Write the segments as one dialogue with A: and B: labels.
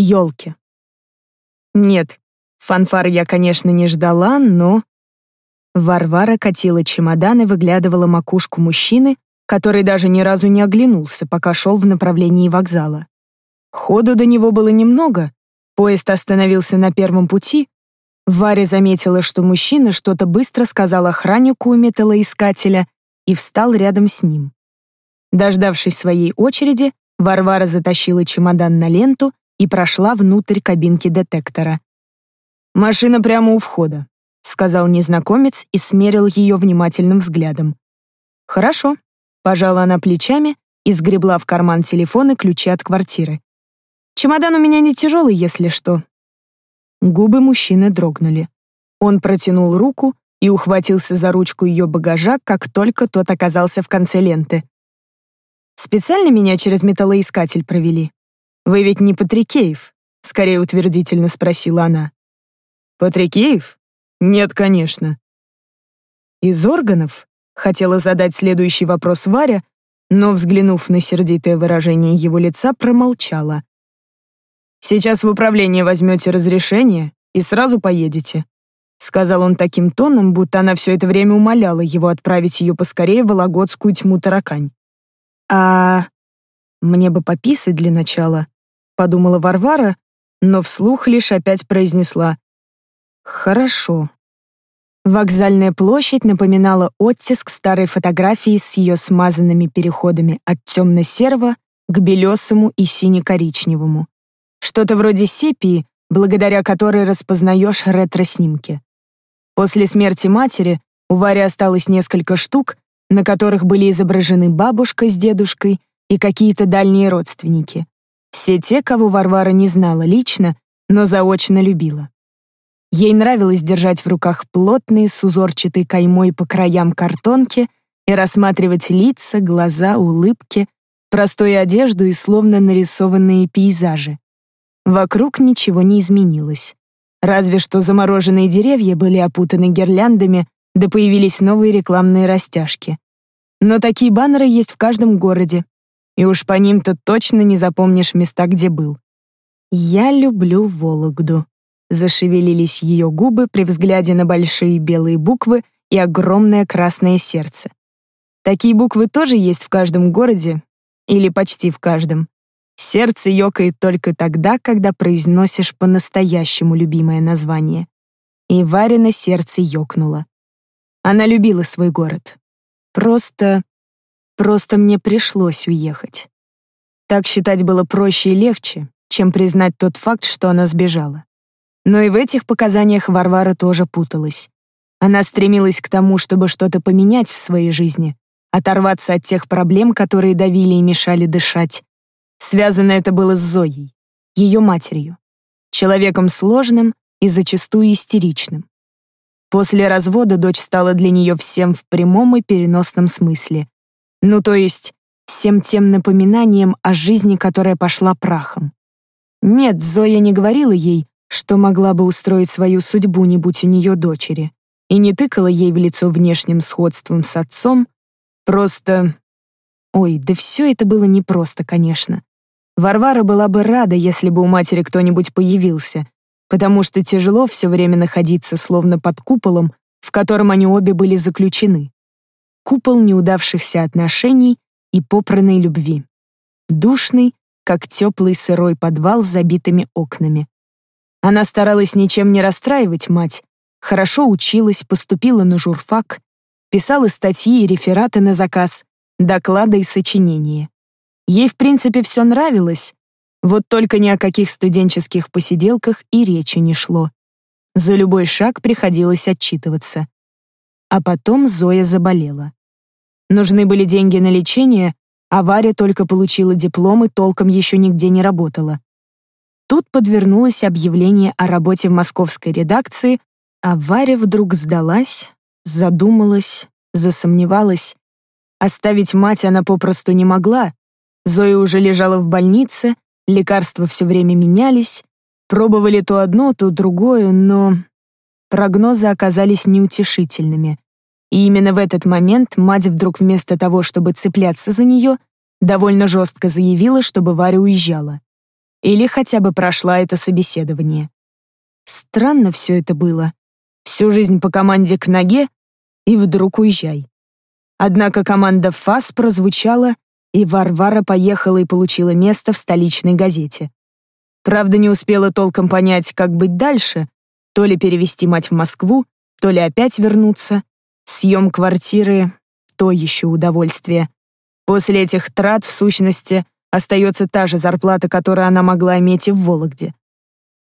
A: елки. Нет, фанфар я, конечно, не ждала, но... Варвара катила чемодан и выглядывала макушку мужчины, который даже ни разу не оглянулся, пока шел в направлении вокзала. Ходу до него было немного, поезд остановился на первом пути. Варя заметила, что мужчина что-то быстро сказал охраннику у металлоискателя и встал рядом с ним. Дождавшись своей очереди, Варвара затащила чемодан на ленту и прошла внутрь кабинки детектора. «Машина прямо у входа», — сказал незнакомец и смерил ее внимательным взглядом. «Хорошо», — пожала она плечами и сгребла в карман телефон и ключи от квартиры. «Чемодан у меня не тяжелый, если что». Губы мужчины дрогнули. Он протянул руку и ухватился за ручку ее багажа, как только тот оказался в конце ленты. «Специально меня через металлоискатель провели?» «Вы ведь не Патрикеев?» — скорее утвердительно спросила она. «Патрикеев? Нет, конечно». «Из органов?» — хотела задать следующий вопрос Варя, но, взглянув на сердитое выражение его лица, промолчала. «Сейчас в управление возьмете разрешение и сразу поедете», — сказал он таким тоном, будто она все это время умоляла его отправить ее поскорее в Вологодскую тьму таракань. «А мне бы пописать для начала», подумала Варвара, но вслух лишь опять произнесла «Хорошо». Вокзальная площадь напоминала оттиск старой фотографии с ее смазанными переходами от темно-серого к белесому и сине-коричневому. Что-то вроде сепии, благодаря которой распознаешь ретро-снимки. После смерти матери у Вари осталось несколько штук, на которых были изображены бабушка с дедушкой и какие-то дальние родственники. Все те, кого Варвара не знала лично, но заочно любила. Ей нравилось держать в руках плотные с узорчатой каймой по краям картонки и рассматривать лица, глаза, улыбки, простую одежду и словно нарисованные пейзажи. Вокруг ничего не изменилось. Разве что замороженные деревья были опутаны гирляндами, да появились новые рекламные растяжки. Но такие баннеры есть в каждом городе, и уж по ним-то точно не запомнишь места, где был. «Я люблю Вологду», — зашевелились ее губы при взгляде на большие белые буквы и огромное красное сердце. Такие буквы тоже есть в каждом городе, или почти в каждом. Сердце ёкает только тогда, когда произносишь по-настоящему любимое название. И Варина сердце ёкнуло. Она любила свой город. Просто Просто мне пришлось уехать. Так считать было проще и легче, чем признать тот факт, что она сбежала. Но и в этих показаниях Варвара тоже путалась. Она стремилась к тому, чтобы что-то поменять в своей жизни, оторваться от тех проблем, которые давили и мешали дышать. Связано это было с Зоей, ее матерью, человеком сложным и зачастую истеричным. После развода дочь стала для нее всем в прямом и переносном смысле, ну, то есть, всем тем напоминанием о жизни, которая пошла прахом. Нет, Зоя не говорила ей, что могла бы устроить свою судьбу, не будь у нее дочери, и не тыкала ей в лицо внешним сходством с отцом, просто... Ой, да все это было непросто, конечно. Варвара была бы рада, если бы у матери кто-нибудь появился, потому что тяжело все время находиться словно под куполом, в котором они обе были заключены купол неудавшихся отношений и попранной любви. Душный, как теплый сырой подвал с забитыми окнами. Она старалась ничем не расстраивать мать, хорошо училась, поступила на журфак, писала статьи и рефераты на заказ, доклады и сочинения. Ей, в принципе, все нравилось, вот только ни о каких студенческих посиделках и речи не шло. За любой шаг приходилось отчитываться. А потом Зоя заболела. Нужны были деньги на лечение, а Варя только получила диплом и толком еще нигде не работала. Тут подвернулось объявление о работе в московской редакции, а Варя вдруг сдалась, задумалась, засомневалась. Оставить мать она попросту не могла. Зоя уже лежала в больнице, лекарства все время менялись, пробовали то одно, то другое, но прогнозы оказались неутешительными. И именно в этот момент мать вдруг вместо того, чтобы цепляться за нее, довольно жестко заявила, чтобы Варя уезжала. или хотя бы прошла это собеседование. Странно все это было. Всю жизнь по команде к ноге, и вдруг уезжай. Однако команда ФАС прозвучала, и Варвара поехала и получила место в столичной газете. Правда, не успела толком понять, как быть дальше, то ли перевести мать в Москву, то ли опять вернуться. Съем квартиры — то еще удовольствие. После этих трат, в сущности, остается та же зарплата, которую она могла иметь и в Вологде.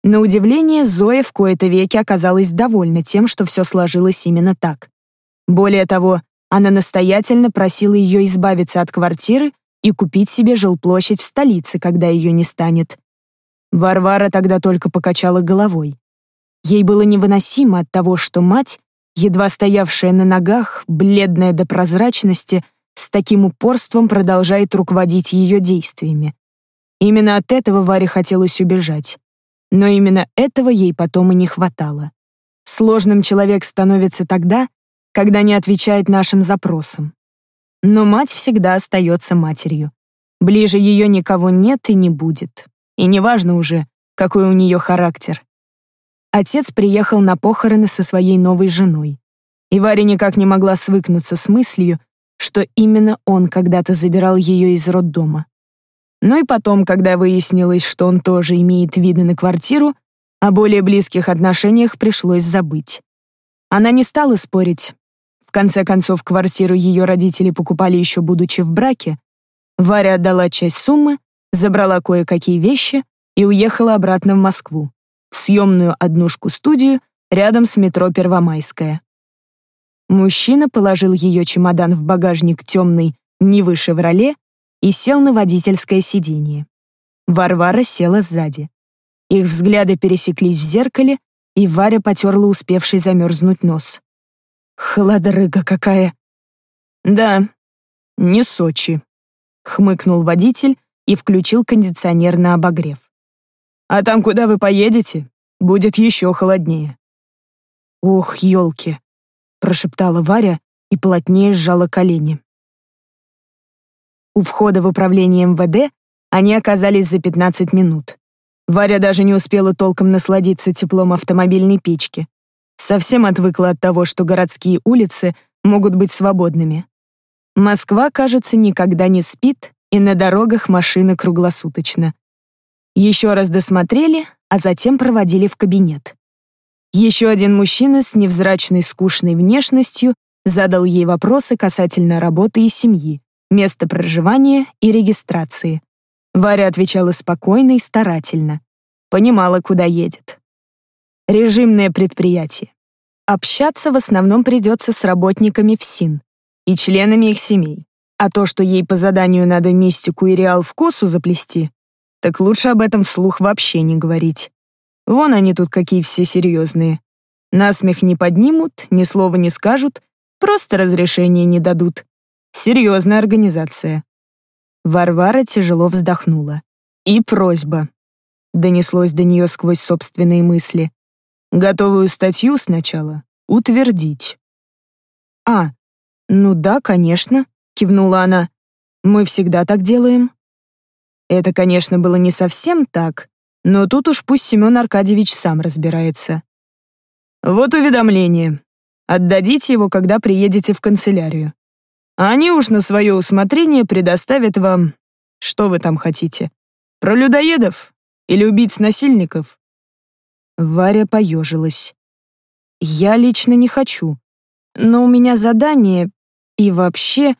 A: На удивление, Зоя в кои-то веки оказалась довольна тем, что все сложилось именно так. Более того, она настоятельно просила ее избавиться от квартиры и купить себе жилплощадь в столице, когда ее не станет. Варвара тогда только покачала головой. Ей было невыносимо от того, что мать, едва стоявшая на ногах, бледная до прозрачности, с таким упорством продолжает руководить ее действиями. Именно от этого Варе хотелось убежать. Но именно этого ей потом и не хватало. Сложным человек становится тогда, когда не отвечает нашим запросам. Но мать всегда остается матерью. Ближе ее никого нет и не будет. И неважно уже, какой у нее характер. Отец приехал на похороны со своей новой женой. И Варя никак не могла свыкнуться с мыслью, что именно он когда-то забирал ее из роддома. Ну и потом, когда выяснилось, что он тоже имеет виды на квартиру, о более близких отношениях пришлось забыть. Она не стала спорить. В конце концов, квартиру ее родители покупали еще будучи в браке. Варя отдала часть суммы, забрала кое-какие вещи и уехала обратно в Москву, съемную однушку-студию рядом с метро Первомайская. Мужчина положил ее чемодан в багажник темной Нивы «Шевроле» и сел на водительское сиденье. Варвара села сзади. Их взгляды пересеклись в зеркале, и Варя потерла успевший замерзнуть нос. «Холодрыга какая!» «Да, не Сочи», — хмыкнул водитель и включил кондиционер на обогрев. «А там, куда вы поедете, будет еще холоднее». «Ох, елки!» прошептала Варя и плотнее сжала колени. У входа в управление МВД они оказались за 15 минут. Варя даже не успела толком насладиться теплом автомобильной печки. Совсем отвыкла от того, что городские улицы могут быть свободными. Москва, кажется, никогда не спит, и на дорогах машины круглосуточно. Еще раз досмотрели, а затем проводили в кабинет. Еще один мужчина с невзрачной скучной внешностью задал ей вопросы касательно работы и семьи, места проживания и регистрации. Варя отвечала спокойно и старательно. Понимала, куда едет. Режимное предприятие. Общаться в основном придется с работниками ФСИН и членами их семей. А то, что ей по заданию надо мистику и реал в косу заплести, так лучше об этом вслух вообще не говорить. Вон они тут какие все серьезные. Насмех не поднимут, ни слова не скажут, просто разрешения не дадут. Серьезная организация. Варвара тяжело вздохнула. И просьба. Донеслось до нее сквозь собственные мысли. Готовую статью сначала утвердить. «А, ну да, конечно», — кивнула она. «Мы всегда так делаем». Это, конечно, было не совсем так, но тут уж пусть Семен Аркадьевич сам разбирается. Вот уведомление. Отдадите его, когда приедете в канцелярию. Они уж на свое усмотрение предоставят вам... Что вы там хотите? Про людоедов? Или убийц-насильников?» Варя поежилась. «Я лично не хочу. Но у меня задание. И вообще...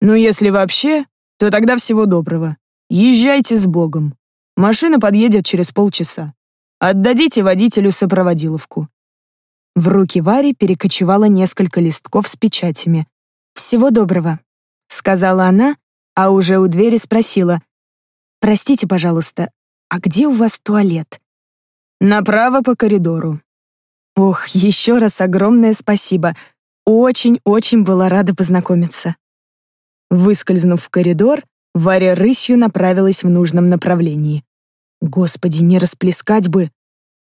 A: Ну, если вообще, то тогда всего доброго. Езжайте с Богом. Машина подъедет через полчаса. Отдадите водителю сопроводиловку». В руки Вари перекочевало несколько листков с печатями. «Всего доброго», — сказала она, а уже у двери спросила. «Простите, пожалуйста, а где у вас туалет?» «Направо по коридору». Ох, еще раз огромное спасибо. Очень-очень была рада познакомиться. Выскользнув в коридор, Варя рысью направилась в нужном направлении. Господи, не расплескать бы.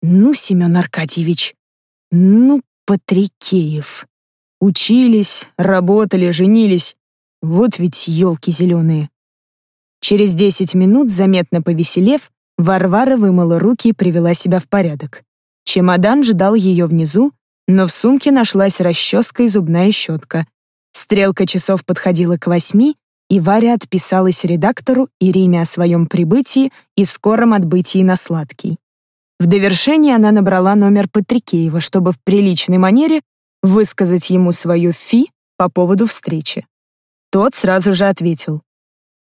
A: Ну, Семен Аркадьевич, ну, Патрикеев. Учились, работали, женились. Вот ведь елки зеленые. Через десять минут, заметно повеселев, Варвара вымыла руки и привела себя в порядок. Чемодан ждал ее внизу, но в сумке нашлась расческа и зубная щетка. Стрелка часов подходила к восьми, и Варя отписалась редактору Ирине о своем прибытии и скором отбытии на сладкий. В довершение она набрала номер Патрикеева, чтобы в приличной манере высказать ему свое фи по поводу встречи. Тот сразу же ответил.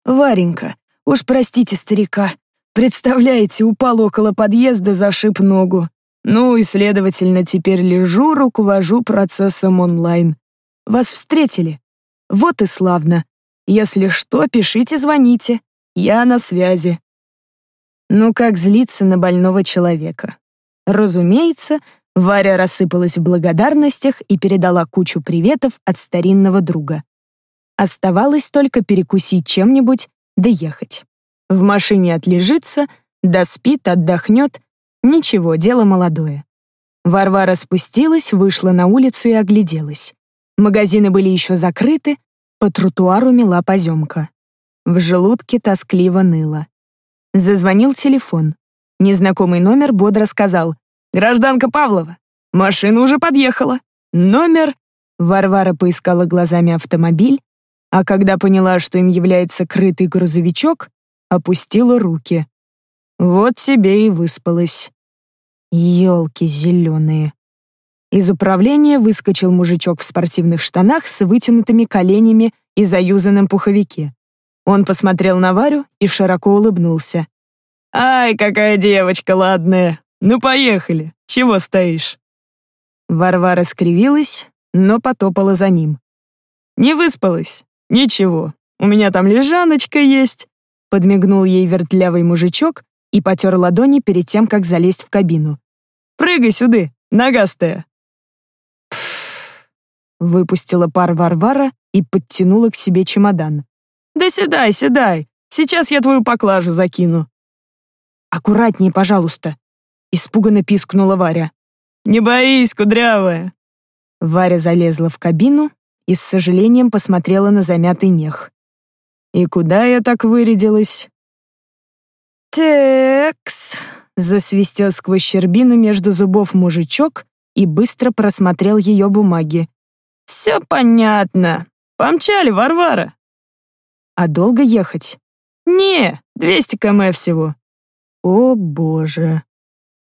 A: «Варенька, уж простите старика. Представляете, упал около подъезда, зашиб ногу. Ну и, следовательно, теперь лежу, руковожу процессом онлайн. Вас встретили? Вот и славно. Если что, пишите, звоните. Я на связи. Ну как злиться на больного человека? Разумеется, Варя рассыпалась в благодарностях и передала кучу приветов от старинного друга. Оставалось только перекусить чем-нибудь, да ехать. В машине отлежится, доспит, отдохнет. Ничего, дело молодое. Варвара спустилась, вышла на улицу и огляделась. Магазины были еще закрыты, по тротуару мела поземка. В желудке тоскливо ныло. Зазвонил телефон. Незнакомый номер бодро сказал «Гражданка Павлова, машина уже подъехала. Номер...» Варвара поискала глазами автомобиль, а когда поняла, что им является крытый грузовичок, опустила руки. Вот себе и выспалась. Ёлки зеленые. Из управления выскочил мужичок в спортивных штанах с вытянутыми коленями и заюзанном пуховике. Он посмотрел на Варю и широко улыбнулся. «Ай, какая девочка ладная! Ну, поехали! Чего стоишь?» Варвара скривилась, но потопала за ним. «Не выспалась? Ничего, у меня там лежаночка есть!» Подмигнул ей вертлявый мужичок и потер ладони перед тем, как залезть в кабину. «Прыгай сюда, ногастая!» Выпустила пар Варвара и подтянула к себе чемодан. «Да седай, седай! Сейчас я твою поклажу закину!» «Аккуратнее, пожалуйста!» Испуганно пискнула Варя. «Не боись, кудрявая!» Варя залезла в кабину и с сожалением посмотрела на замятый мех. «И куда я так вырядилась?» «Текс!» — засвистел сквозь щербину между зубов мужичок и быстро просмотрел ее бумаги. «Все понятно. Помчали, Варвара». «А долго ехать?» «Не, 200 км всего». «О, боже».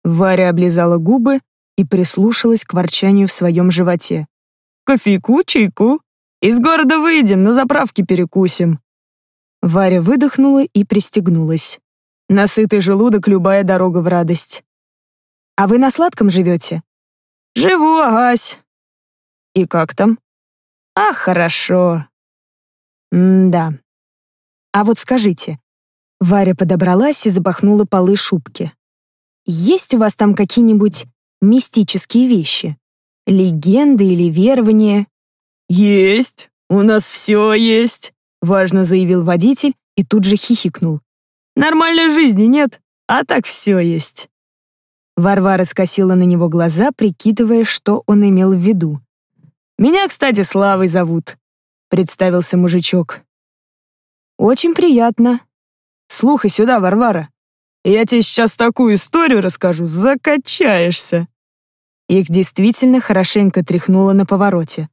A: Варя облизала губы и прислушалась к ворчанию в своем животе. «Кофейку, чайку. Из города выйдем, на заправке перекусим». Варя выдохнула и пристегнулась. Насытый желудок любая дорога в радость. «А вы на сладком живете?» «Живу, агась. И как там? А, хорошо. М-да. А вот скажите. Варя подобралась и запахнула полы шубки. Есть у вас там какие-нибудь мистические вещи? Легенды или верования? Есть. У нас все есть, важно заявил водитель и тут же хихикнул. Нормальной жизни нет, а так все есть. Варвара скосила на него глаза, прикидывая, что он имел в виду. «Меня, кстати, Славой зовут», — представился мужичок. «Очень приятно. Слухай сюда, Варвара. Я тебе сейчас такую историю расскажу, закачаешься». Их действительно хорошенько тряхнуло на повороте.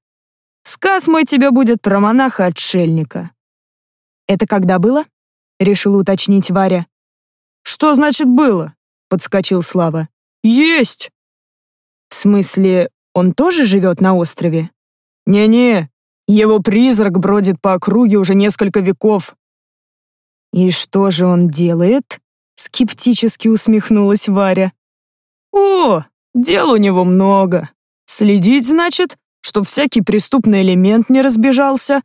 A: «Сказ мой тебе будет про монаха-отшельника». «Это когда было?» — решила уточнить Варя. «Что значит было?» — подскочил Слава. «Есть!» «В смысле, он тоже живет на острове?» «Не-не, его призрак бродит по округе уже несколько веков». «И что же он делает?» — скептически усмехнулась Варя. «О, дел у него много. Следить, значит, что всякий преступный элемент не разбежался.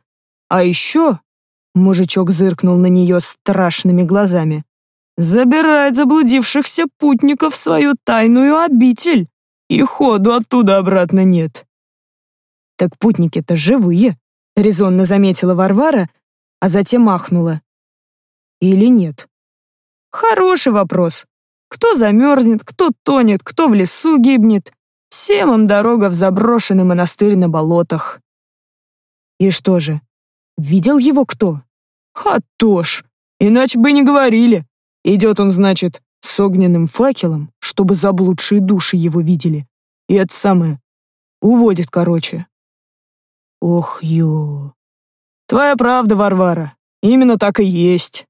A: А еще...» — мужичок зыркнул на нее страшными глазами. «Забирает заблудившихся путников в свою тайную обитель, и ходу оттуда обратно нет». «Так путники-то живые», — резонно заметила Варвара, а затем махнула. «Или нет?» «Хороший вопрос. Кто замерзнет, кто тонет, кто в лесу гибнет. Всем им дорога в заброшенный монастырь на болотах». «И что же, видел его кто?» «А то ж, иначе бы не говорили. Идет он, значит, с огненным факелом, чтобы заблудшие души его видели. И это самое. Уводит, короче. Ох, ё. Твоя правда, Варвара. Именно так и есть.